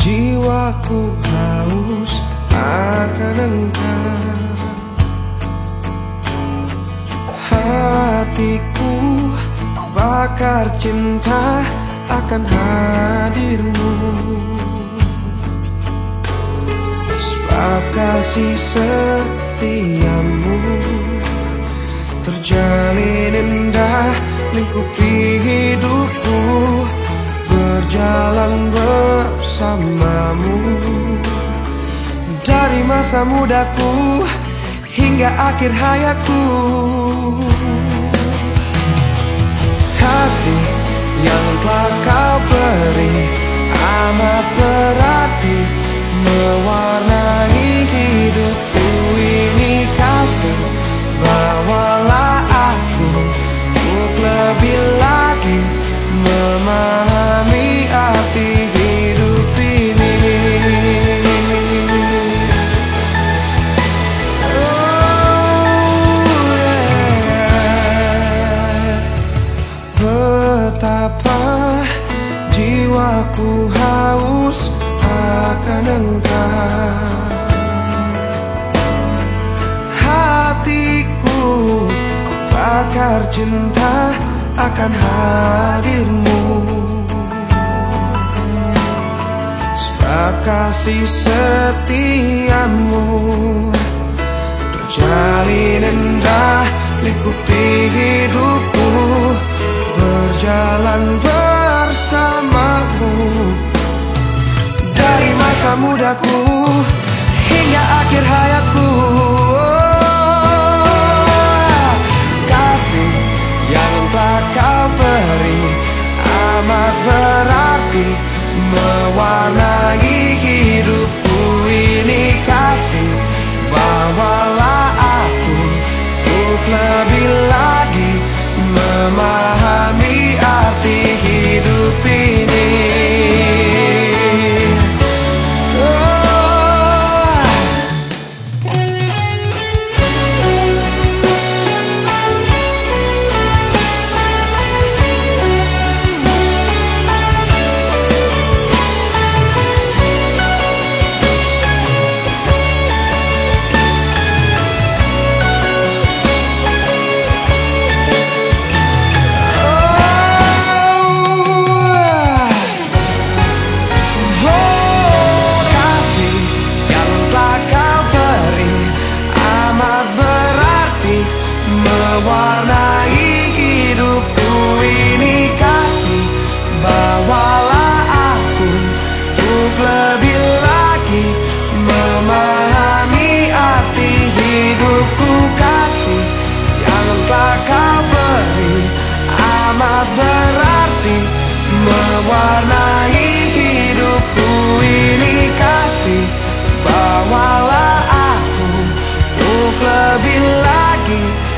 Jiwaku haus akan engkau. Hatiku bakar cinta akan hadirmu. Sebab kasih setiamu Terjalin indah lingkupi hidupku. Berjalan bersamamu. Dari masa mudaku hingga akhir hayatku. Kasih yang telah kau beri bakar cinta akan hadirmu. Sebab kasih setiamu. Terjalin indah lingkupi hidupku. Berjalan bersamamu Dari masa mudaku hingga akhir hayatku beri amat berarti mewarnai hidupku ini kasih. Bawalah aku untuk lebih lagi.